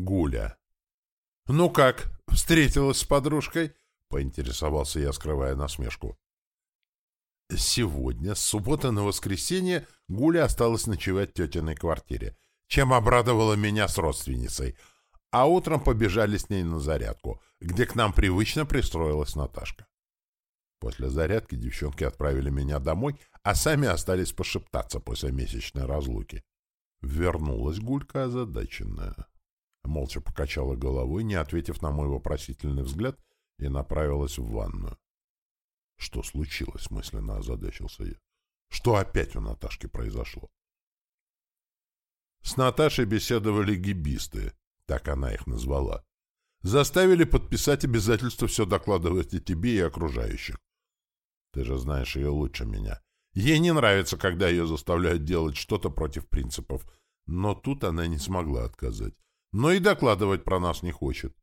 Гуля. «Ну как, встретилась с подружкой?» — поинтересовался я, скрывая насмешку. Сегодня, с субботы на воскресенье, Гуля осталась ночевать в тетиной квартире, чем обрадовала меня с родственницей, а утром побежали с ней на зарядку, где к нам привычно пристроилась Наташка. После зарядки девчонки отправили меня домой, а сами остались пошептаться после месячной разлуки. Вернулась Гулька озадаченная. Молча покачала головой, не ответив на мой вопросительный взгляд, и направилась в ванную. Что случилось, мысленно озадачился я. Что опять у Наташки произошло? С Наташей беседовали гибисты, так она их назвала. Заставили подписать обязательство все докладывать и тебе, и окружающих. Ты же знаешь ее лучше меня. Ей не нравится, когда ее заставляют делать что-то против принципов, но тут она не смогла отказать. Но и докладывать про нас не хочет.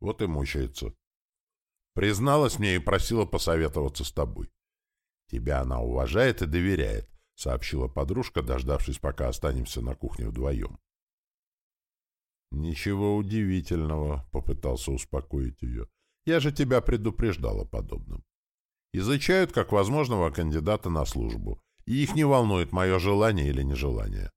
Вот и мучается. Призналась мне и просила посоветоваться с тобой. Тебя она уважает и доверяет, — сообщила подружка, дождавшись, пока останемся на кухне вдвоем. «Ничего удивительного», — попытался успокоить ее. «Я же тебя предупреждал о подобном. Изучают как возможного кандидата на службу, и их не волнует мое желание или нежелание.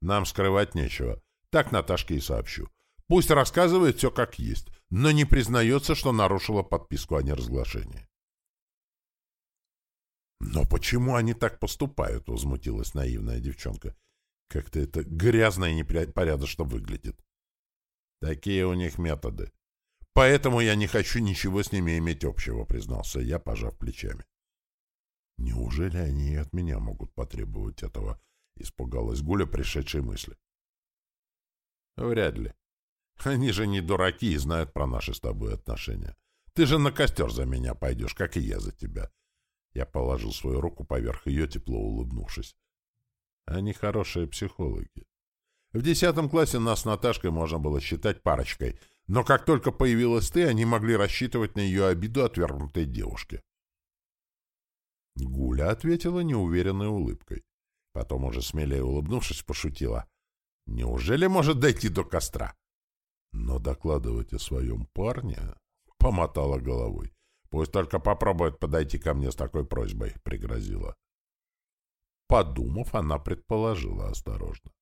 Нам скрывать нечего. Так Наташке и сообщу. Пусть рассказывает все как есть, но не признается, что нарушила подписку о неразглашении. «Но почему они так поступают?» — возмутилась наивная девчонка. «Как-то это грязно и непорядочно выглядит». «Такие у них методы. Поэтому я не хочу ничего с ними иметь общего», — признался я, пожав плечами. «Неужели они и от меня могут потребовать этого?» — испугалась Гуля пришедшей мысли. «Вряд ли. Они же не дураки и знают про наши с тобой отношения. Ты же на костер за меня пойдешь, как и я за тебя. Я положил свою руку поверх ее, тепло улыбнувшись. Они хорошие психологи. В десятом классе нас с Наташкой можно было считать парочкой, но как только появилась ты, они могли рассчитывать на ее обиду отвергнутой девушке. Гуля ответила неуверенной улыбкой. Потом, уже смелее улыбнувшись, пошутила. «Неужели может дойти до костра?» Но докладывать о своем парне помотала головой. Пусть только попробует подойти ко мне с такой просьбой, — пригрозила. Подумав, она предположила осторожно.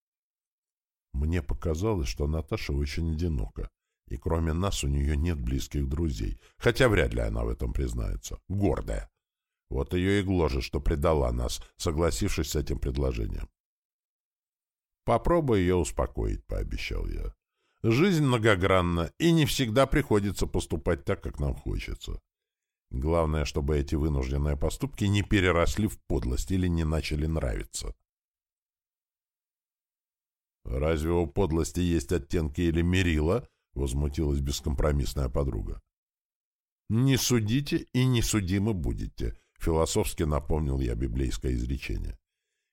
Мне показалось, что Наташа очень одинока, и кроме нас у нее нет близких друзей, хотя вряд ли она в этом признается. Гордая. Вот ее и гложет, что предала нас, согласившись с этим предложением. Попробуй ее успокоить, — пообещал я. Жизнь многогранна, и не всегда приходится поступать так, как нам хочется. Главное, чтобы эти вынужденные поступки не переросли в подлость или не начали нравиться. «Разве у подлости есть оттенки или мерила?» — возмутилась бескомпромиссная подруга. «Не судите и не судимы будете», — философски напомнил я библейское изречение.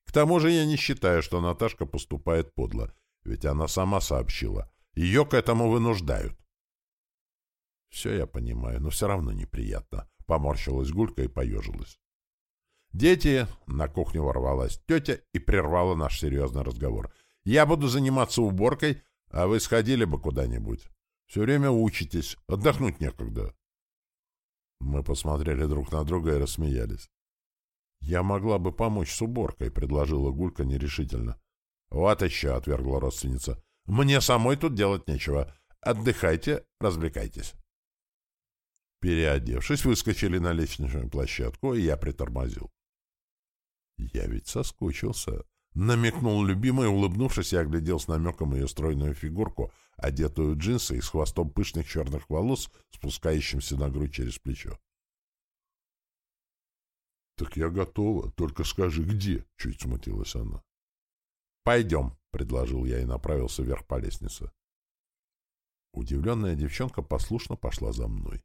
«К тому же я не считаю, что Наташка поступает подло, ведь она сама сообщила. Ее к этому вынуждают». Все я понимаю, но все равно неприятно. Поморщилась Гулька и поежилась. «Дети!» — на кухню ворвалась тетя и прервала наш серьезный разговор. «Я буду заниматься уборкой, а вы сходили бы куда-нибудь. Все время учитесь, отдохнуть некогда». Мы посмотрели друг на друга и рассмеялись. «Я могла бы помочь с уборкой», — предложила Гулька нерешительно. «Вот еще», — отвергла родственница. «Мне самой тут делать нечего. Отдыхайте, развлекайтесь». Переодевшись, выскочили на лестничную площадку, и я притормозил. Я ведь соскучился. Намекнул любимый, улыбнувшись, я оглядел с намеком ее стройную фигурку, одетую в джинсы и с хвостом пышных черных волос, спускающимся на грудь через плечо. «Так я готова, только скажи, где?» — чуть смутилась она. «Пойдем», — предложил я и направился вверх по лестнице. Удивленная девчонка послушно пошла за мной.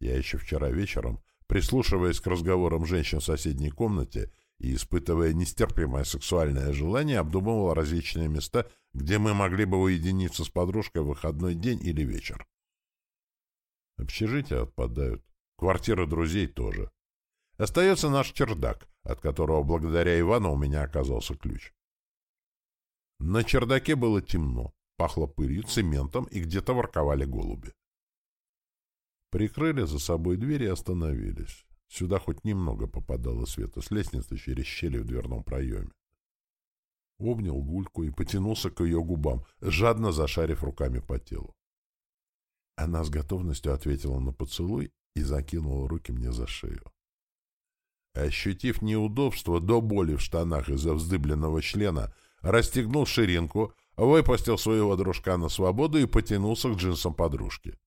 Я еще вчера вечером, прислушиваясь к разговорам женщин в соседней комнате и испытывая нестерпимое сексуальное желание, обдумывал различные места, где мы могли бы уединиться с подружкой в выходной день или вечер. Общежития отпадают, квартиры друзей тоже. Остается наш чердак, от которого благодаря Ивану у меня оказался ключ. На чердаке было темно. Пахло пылью, цементом, и где-то ворковали голуби. Прикрыли за собой дверь и остановились. Сюда хоть немного попадало света с лестницы через щели в дверном проеме. Обнял гульку и потянулся к ее губам, жадно зашарив руками по телу. Она с готовностью ответила на поцелуй и закинула руки мне за шею. Ощутив неудобство до боли в штанах из-за вздыбленного члена, расстегнул ширинку, выпустил своего дружка на свободу и потянулся к джинсам подружки.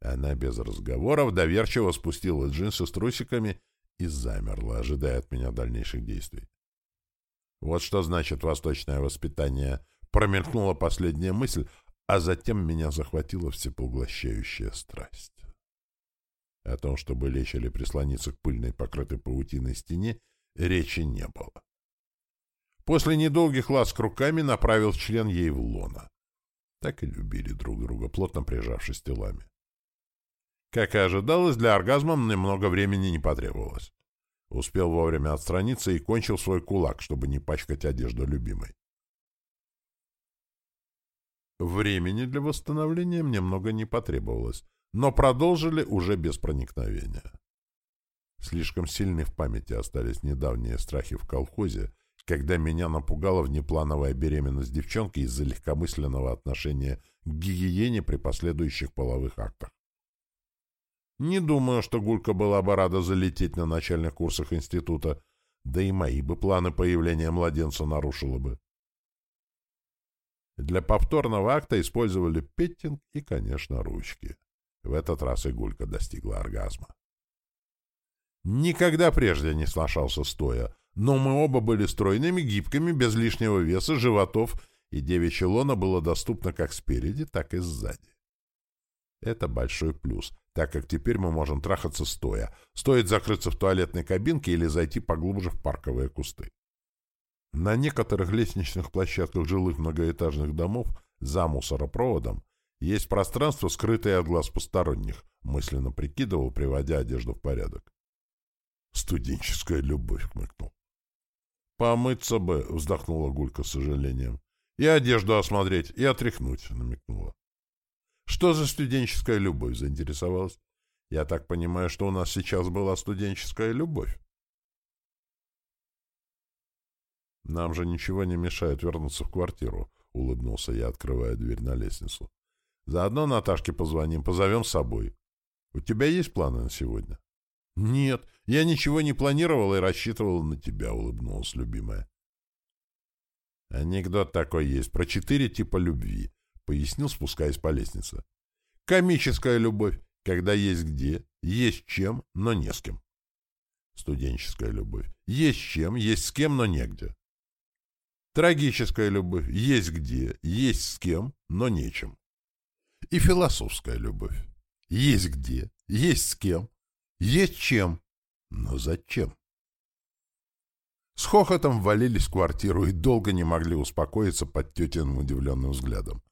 Она без разговоров доверчиво спустила джинсы с трусиками и замерла, ожидая от меня дальнейших действий. Вот что значит восточное воспитание. Промелькнула последняя мысль, а затем меня захватила всепоглощающая страсть. О том, чтобы лечь или прислониться к пыльной, покрытой паутиной стене, речи не было. После недолгих ласк руками направил член ей в лона. Так и любили друг друга, плотно прижавшись телами. Как и ожидалось, для оргазма немного времени не потребовалось. Успел вовремя отстраниться и кончил свой кулак, чтобы не пачкать одежду любимой. Времени для восстановления мне много не потребовалось, но продолжили уже без проникновения. Слишком сильны в памяти остались недавние страхи в колхозе, когда меня напугала внеплановая беременность девчонки из-за легкомысленного отношения к гигиене при последующих половых актах. Не думаю, что Гулька была бы рада залететь на начальных курсах института, да и мои бы планы появления младенца нарушило бы. Для повторного акта использовали петтинг и, конечно, ручки. В этот раз игулька достигла оргазма. Никогда прежде не сношался стоя, но мы оба были стройными, гибкими, без лишнего веса, животов, и девичье лоно было доступно как спереди, так и сзади. Это большой плюс, так как теперь мы можем трахаться стоя. Стоит закрыться в туалетной кабинке или зайти поглубже в парковые кусты. На некоторых лестничных площадках жилых многоэтажных домов за мусоропроводом есть пространство, скрытое от глаз посторонних, мысленно прикидывал, приводя одежду в порядок. Студенческая любовь, хмыкнул. Помыться бы, вздохнула Гулька с сожалением. И одежду осмотреть, и отряхнуть, намекнула. Что за студенческая любовь, заинтересовалась? Я так понимаю, что у нас сейчас была студенческая любовь. «Нам же ничего не мешает вернуться в квартиру», — улыбнулся я, открывая дверь на лестницу. «Заодно Наташке позвоним, позовем с собой. У тебя есть планы на сегодня?» «Нет, я ничего не планировала и рассчитывала на тебя», — улыбнулась любимая. «Анекдот такой есть про четыре типа любви», — пояснил, спускаясь по лестнице. «Комическая любовь, когда есть где, есть чем, но не с кем. Студенческая любовь. Есть чем, есть с кем, но негде. Трагическая любовь есть где, есть с кем, но нечем. И философская любовь. Есть где, есть с кем, есть чем, но зачем? С хохотом ввалились в квартиру и долго не могли успокоиться под тетиным удивленным взглядом.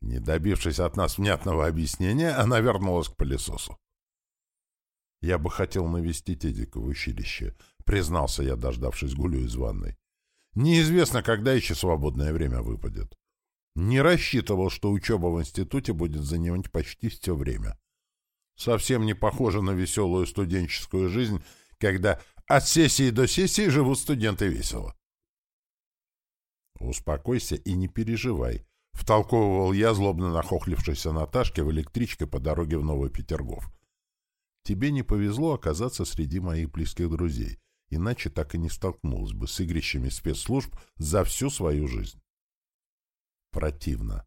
Не добившись от нас внятного объяснения, она вернулась к пылесосу. «Я бы хотел навестить Эдика в училище», — признался я, дождавшись Гулю из ванной. Неизвестно, когда еще свободное время выпадет. Не рассчитывал, что учеба в институте будет занимать почти все время. Совсем не похоже на веселую студенческую жизнь, когда от сессии до сессии живут студенты весело. «Успокойся и не переживай», — втолковывал я, злобно нахохлившейся Наташке в электричке по дороге в Новый Петергоф. «Тебе не повезло оказаться среди моих близких друзей иначе так и не столкнулась бы с игрищами спецслужб за всю свою жизнь. Противно.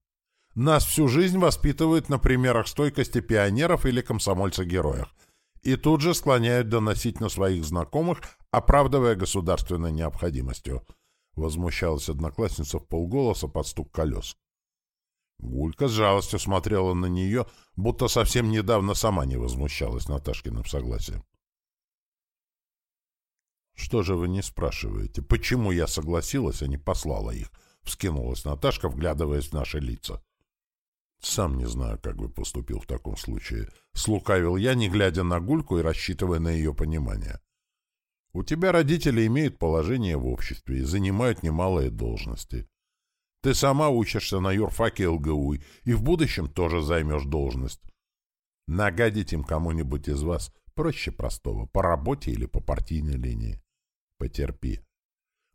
Нас всю жизнь воспитывают на примерах стойкости пионеров или комсомольцев-героях, и тут же склоняют доносить на своих знакомых, оправдывая государственной необходимостью. Возмущалась одноклассница в полголоса под стук колес. Гулька с жалостью смотрела на нее, будто совсем недавно сама не возмущалась Наташкиным согласием. «Что же вы не спрашиваете? Почему я согласилась, а не послала их?» — вскинулась Наташка, вглядываясь в наши лица. «Сам не знаю, как бы поступил в таком случае», — слукавил я, не глядя на Гульку и рассчитывая на ее понимание. «У тебя родители имеют положение в обществе и занимают немалые должности. Ты сама учишься на юрфаке ЛГУ и в будущем тоже займешь должность. Нагадить им кому-нибудь из вас проще простого, по работе или по партийной линии. Потерпи.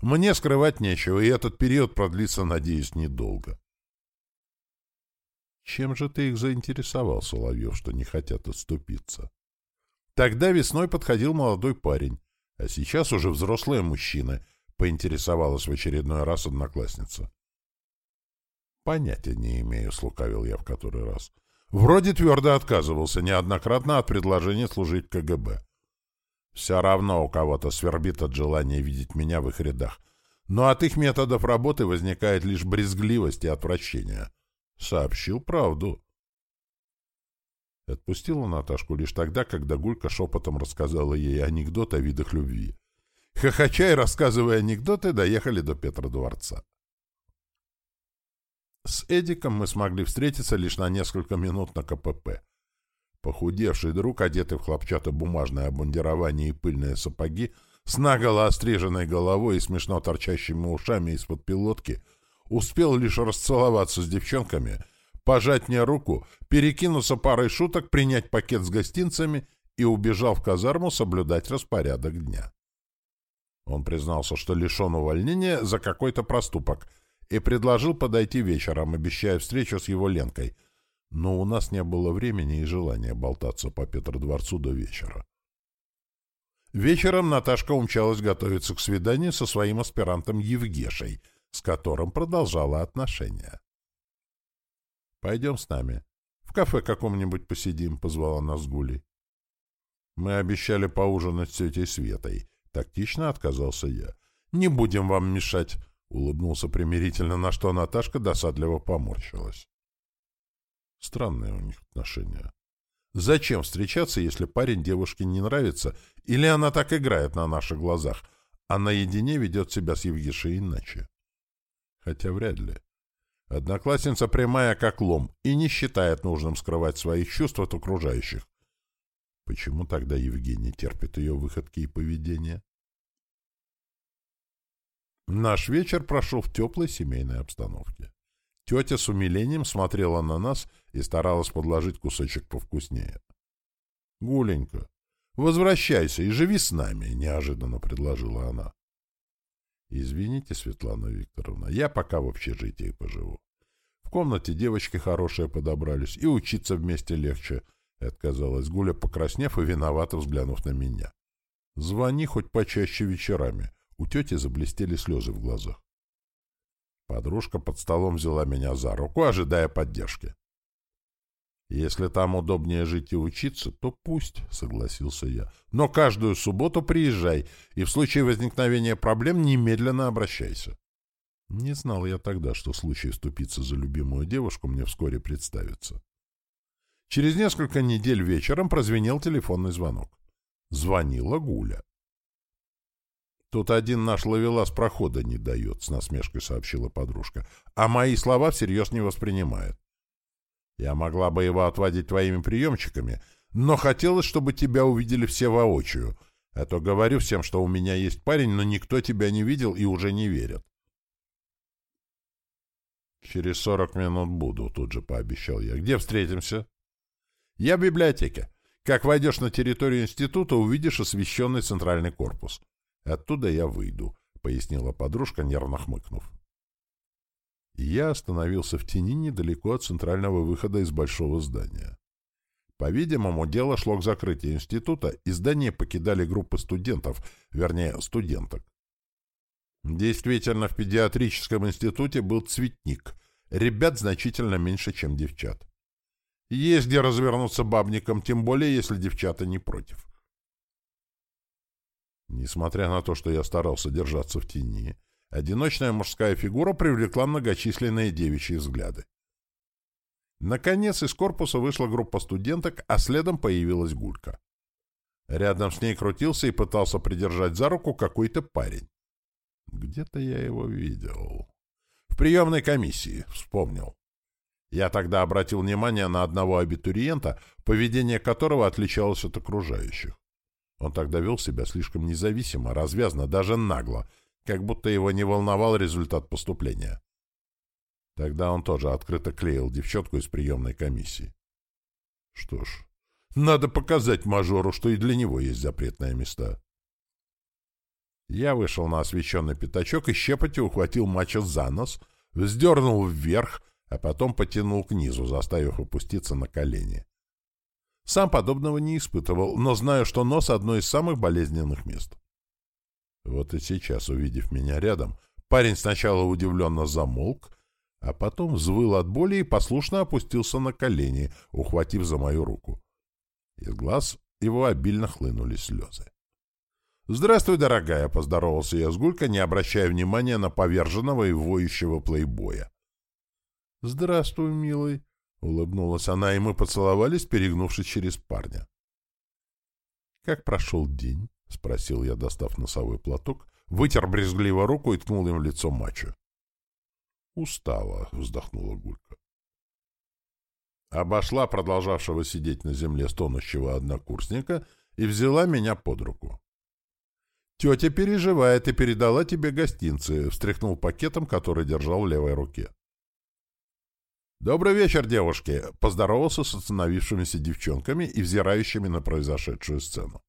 Мне скрывать нечего, и этот период продлится, надеюсь, недолго. Чем же ты их заинтересовал, Соловьев, что не хотят отступиться? Тогда весной подходил молодой парень, а сейчас уже взрослые мужчины, поинтересовалась в очередной раз одноклассница. Понятия не имею, слукавил я в который раз. Вроде твердо отказывался неоднократно от предложения служить КГБ. Все равно у кого-то свербит от желания видеть меня в их рядах. Но от их методов работы возникает лишь брезгливость и отвращение. Сообщил правду. Отпустила Наташку лишь тогда, когда Гулька шепотом рассказала ей анекдот о видах любви. Хохоча рассказывая анекдоты, доехали до Петродворца. С Эдиком мы смогли встретиться лишь на несколько минут на КПП. Похудевший друг, одетый в хлопчатобумажное обмундирование и пыльные сапоги, с наголо остриженной головой и смешно торчащими ушами из-под пилотки, успел лишь расцеловаться с девчонками, пожать мне руку, перекинуться парой шуток, принять пакет с гостинцами и убежал в казарму соблюдать распорядок дня. Он признался, что лишен увольнения за какой-то проступок и предложил подойти вечером, обещая встречу с его Ленкой — но у нас не было времени и желания болтаться по Петродворцу до вечера. Вечером Наташка умчалась готовиться к свиданию со своим аспирантом Евгешей, с которым продолжала отношения. «Пойдем с нами. В кафе каком-нибудь посидим», — позвала нас Гулей. «Мы обещали поужинать с тетей Светой». Тактично отказался я. «Не будем вам мешать», — улыбнулся примирительно, на что Наташка досадливо поморщилась. Странные у них отношения. Зачем встречаться, если парень девушке не нравится, или она так играет на наших глазах, а наедине ведет себя с Евгешей иначе? Хотя вряд ли. Одноклассница прямая как лом и не считает нужным скрывать своих чувств от окружающих. Почему тогда Евгений терпит ее выходки и поведение? Наш вечер прошел в теплой семейной обстановке. Тетя с умилением смотрела на нас и старалась подложить кусочек повкуснее. — Гуленька, возвращайся и живи с нами, — неожиданно предложила она. — Извините, Светлана Викторовна, я пока в общежитии поживу. В комнате девочки хорошие подобрались, и учиться вместе легче, — отказалась Гуля, покраснев и виновато взглянув на меня. — Звони хоть почаще вечерами. У тети заблестели слезы в глазах. Подружка под столом взяла меня за руку, ожидая поддержки. «Если там удобнее жить и учиться, то пусть», — согласился я. «Но каждую субботу приезжай, и в случае возникновения проблем немедленно обращайся». Не знал я тогда, что случай вступиться за любимую девушку мне вскоре представится. Через несколько недель вечером прозвенел телефонный звонок. Звонила Гуля. «Тут один наш ловелас прохода не дает», — с насмешкой сообщила подружка. «А мои слова всерьез не воспринимает. Я могла бы его отводить твоими приемчиками, но хотелось, чтобы тебя увидели все воочию. А то говорю всем, что у меня есть парень, но никто тебя не видел и уже не верят». «Через сорок минут буду», — тут же пообещал я. «Где встретимся?» «Я в библиотеке. Как войдешь на территорию института, увидишь освещенный центральный корпус». Оттуда я выйду, — пояснила подружка, нервно хмыкнув. Я остановился в тени недалеко от центрального выхода из большого здания. По-видимому, дело шло к закрытию института, и здание покидали группы студентов, вернее, студенток. Действительно, в педиатрическом институте был цветник. Ребят значительно меньше, чем девчат. Есть где развернуться бабником, тем более, если девчата не против. Несмотря на то, что я старался держаться в тени, одиночная мужская фигура привлекла многочисленные девичьи взгляды. Наконец из корпуса вышла группа студенток, а следом появилась Гулька. Рядом с ней крутился и пытался придержать за руку какой-то парень. Где-то я его видел. В приемной комиссии, вспомнил. Я тогда обратил внимание на одного абитуриента, поведение которого отличалось от окружающих. Он тогда вел себя слишком независимо, развязно, даже нагло, как будто его не волновал результат поступления. Тогда он тоже открыто клеил девчонку из приемной комиссии. Что ж, надо показать мажору, что и для него есть запретные места. Я вышел на освещенный пятачок и щепотью ухватил мачо за нос, вздернул вверх, а потом потянул к низу, заставив опуститься на колени. Сам подобного не испытывал, но знаю, что нос — одно из самых болезненных мест. Вот и сейчас, увидев меня рядом, парень сначала удивленно замолк, а потом взвыл от боли и послушно опустился на колени, ухватив за мою руку. Из глаз его обильно хлынули слезы. «Здравствуй, дорогая!» — поздоровался я с Гулька, не обращая внимания на поверженного и воющего плейбоя. «Здравствуй, милый!» — улыбнулась она, и мы поцеловались, перегнувшись через парня. «Как прошел день?» — спросил я, достав носовой платок, вытер брезгливо руку и ткнул им в лицо мачо. «Устала», — вздохнула Гулька. Обошла продолжавшего сидеть на земле стонущего однокурсника и взяла меня под руку. «Тетя переживает и передала тебе гостинцы», — встряхнул пакетом, который держал в левой руке. «Добрый вечер, девушки!» — поздоровался с остановившимися девчонками и взирающими на произошедшую сцену.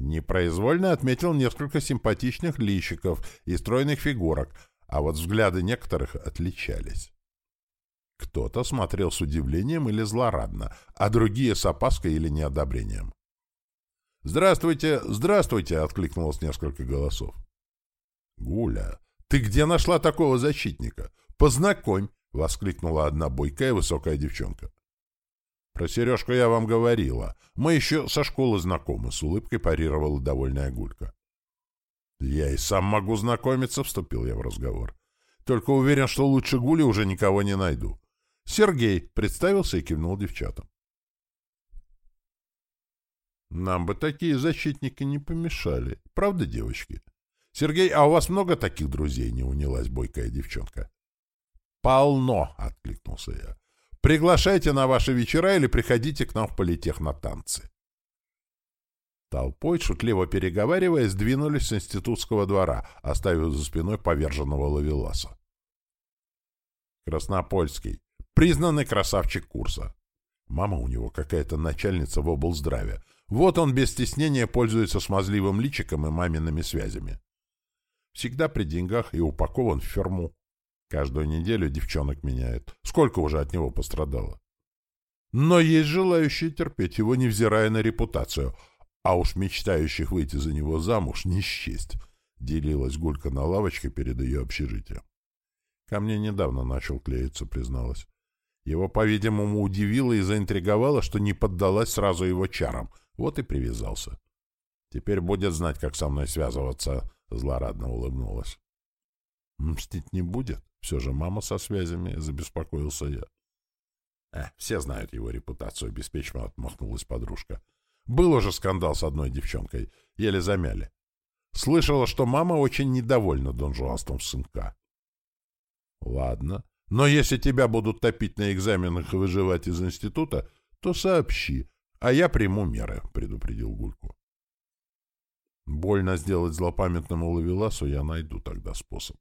Непроизвольно отметил несколько симпатичных личиков и стройных фигурок, а вот взгляды некоторых отличались. Кто-то смотрел с удивлением или злорадно, а другие с опаской или неодобрением. «Здравствуйте, здравствуйте!» — откликнулось несколько голосов. «Гуля, ты где нашла такого защитника? Познакомь!» — воскликнула одна бойкая высокая девчонка. «Про Сережку я вам говорила. Мы еще со школы знакомы», — с улыбкой парировала довольная Гулька. «Я и сам могу знакомиться», — вступил я в разговор. «Только уверен, что лучше Гули уже никого не найду». «Сергей», — представился и кивнул девчатам. «Нам бы такие защитники не помешали. Правда, девочки?» «Сергей, а у вас много таких друзей?» — не унялась бойкая девчонка. «Полно!» — откликнулся я. «Приглашайте на ваши вечера или приходите к нам в политех на танцы». Толпой, шутливо переговариваясь, двинулись с институтского двора, оставив за спиной поверженного ловеласа. Краснопольский. Признанный красавчик курса. Мама у него какая-то начальница в облздраве. Вот он без стеснения пользуется смазливым личиком и мамиными связями. Всегда при деньгах и упакован в ферму. Каждую неделю девчонок меняет. Сколько уже от него пострадало? Но есть желающие терпеть его, невзирая на репутацию — а уж мечтающих выйти за него замуж не счесть, делилась Гулька на лавочке перед ее общежитием. Ко мне недавно начал клеиться, призналась. Его, по-видимому, удивило и заинтриговало, что не поддалась сразу его чарам. Вот и привязался. Теперь будет знать, как со мной связываться, — злорадно улыбнулась. Мстить не будет. Все же мама со связями, — забеспокоился я. Э, все знают его репутацию, — беспечно отмахнулась подружка. Был уже скандал с одной девчонкой. Еле замяли. Слышала, что мама очень недовольна донжуанством сынка. Ладно. Но если тебя будут топить на экзаменах и выживать из института, то сообщи, а я приму меры, — предупредил Гульку. Больно сделать злопамятному ловеласу я найду тогда способ.